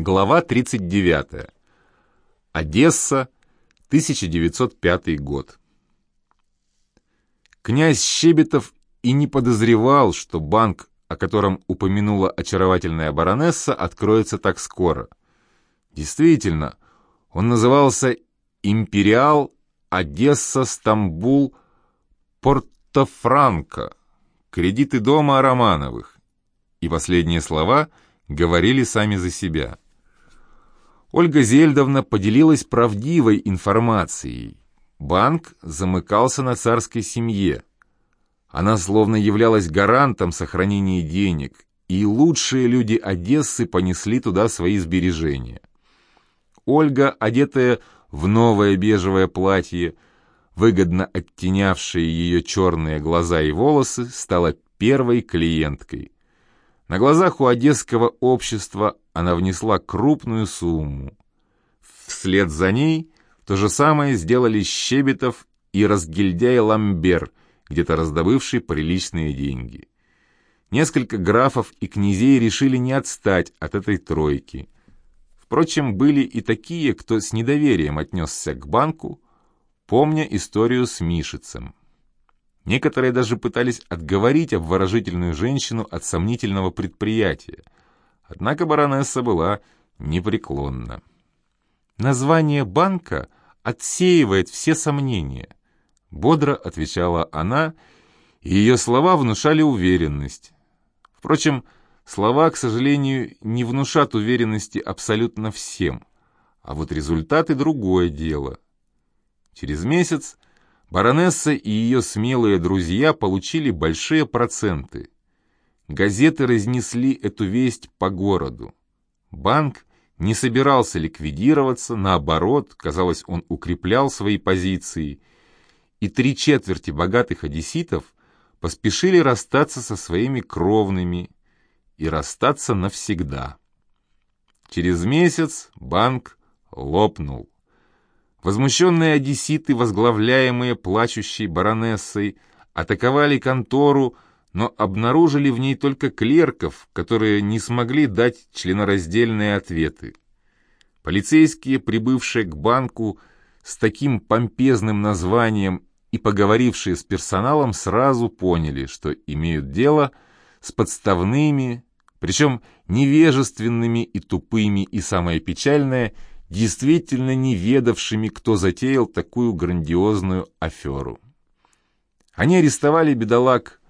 Глава 39. Одесса, 1905 год. Князь Щебетов и не подозревал, что банк, о котором упомянула очаровательная баронесса, откроется так скоро. Действительно, он назывался «Империал Одесса Стамбул Порто-Франко, кредиты дома Романовых». И последние слова говорили сами за себя. Ольга Зельдовна поделилась правдивой информацией. Банк замыкался на царской семье. Она словно являлась гарантом сохранения денег, и лучшие люди Одессы понесли туда свои сбережения. Ольга, одетая в новое бежевое платье, выгодно оттенявшее ее черные глаза и волосы, стала первой клиенткой. На глазах у одесского общества она внесла крупную сумму. Вслед за ней то же самое сделали Щебетов и разгильдяй Ламбер, где-то раздобывший приличные деньги. Несколько графов и князей решили не отстать от этой тройки. Впрочем, были и такие, кто с недоверием отнесся к банку, помня историю с Мишицем. Некоторые даже пытались отговорить обворожительную женщину от сомнительного предприятия. Однако баронесса была непреклонна. «Название банка отсеивает все сомнения», — бодро отвечала она, и ее слова внушали уверенность. Впрочем, слова, к сожалению, не внушат уверенности абсолютно всем, а вот результаты — другое дело. Через месяц Баронесса и ее смелые друзья получили большие проценты. Газеты разнесли эту весть по городу. Банк не собирался ликвидироваться, наоборот, казалось, он укреплял свои позиции, и три четверти богатых одесситов поспешили расстаться со своими кровными и расстаться навсегда. Через месяц банк лопнул. Возмущенные одесситы, возглавляемые плачущей баронессой, атаковали контору, но обнаружили в ней только клерков, которые не смогли дать членораздельные ответы. Полицейские, прибывшие к банку с таким помпезным названием и поговорившие с персоналом, сразу поняли, что имеют дело с подставными, причем невежественными и тупыми, и самое печальное – действительно не ведавшими, кто затеял такую грандиозную аферу. Они арестовали бедолаг.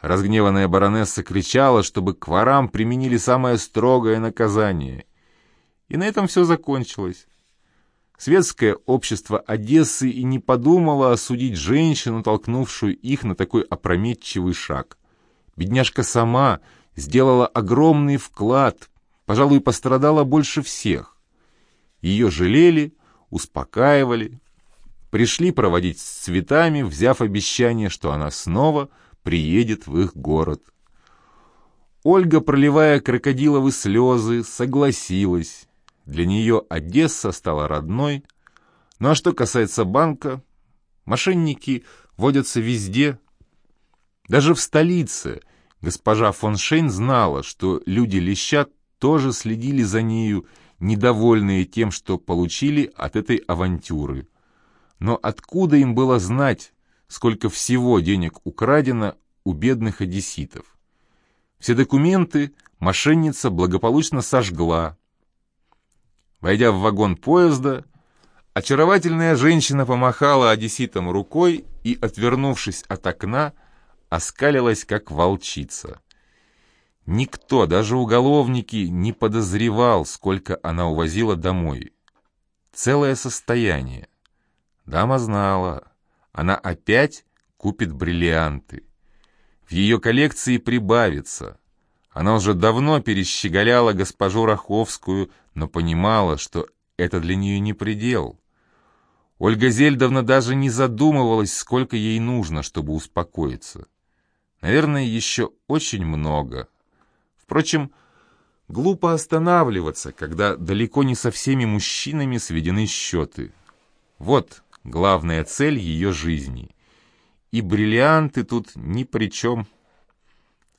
Разгневанная баронесса кричала, чтобы к ворам применили самое строгое наказание. И на этом все закончилось. Светское общество Одессы и не подумало осудить женщину, толкнувшую их на такой опрометчивый шаг. Бедняжка сама сделала огромный вклад, пожалуй, пострадала больше всех. Ее жалели, успокаивали, пришли проводить с цветами, взяв обещание, что она снова приедет в их город. Ольга, проливая крокодиловы слезы, согласилась. Для нее Одесса стала родной. Ну а что касается банка, мошенники водятся везде. Даже в столице госпожа фон Шейн знала, что люди Лещат тоже следили за нею недовольные тем, что получили от этой авантюры. Но откуда им было знать, сколько всего денег украдено у бедных одесситов? Все документы мошенница благополучно сожгла. Войдя в вагон поезда, очаровательная женщина помахала одесситам рукой и, отвернувшись от окна, оскалилась, как волчица. Никто, даже уголовники, не подозревал, сколько она увозила домой. Целое состояние. Дама знала, она опять купит бриллианты. В ее коллекции прибавится. Она уже давно перещеголяла госпожу Раховскую, но понимала, что это для нее не предел. Ольга Зельдовна даже не задумывалась, сколько ей нужно, чтобы успокоиться. Наверное, еще очень много. Впрочем, глупо останавливаться, когда далеко не со всеми мужчинами сведены счеты. Вот главная цель ее жизни. И бриллианты тут ни при чем.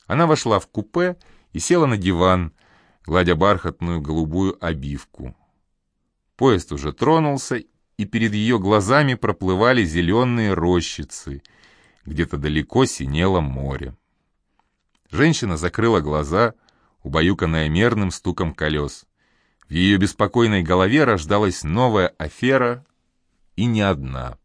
Она вошла в купе и села на диван, гладя бархатную голубую обивку. Поезд уже тронулся, и перед ее глазами проплывали зеленые рощицы, где-то далеко синело море. Женщина закрыла глаза, убаюканная мерным стуком колес. В ее беспокойной голове рождалась новая афера, и не одна —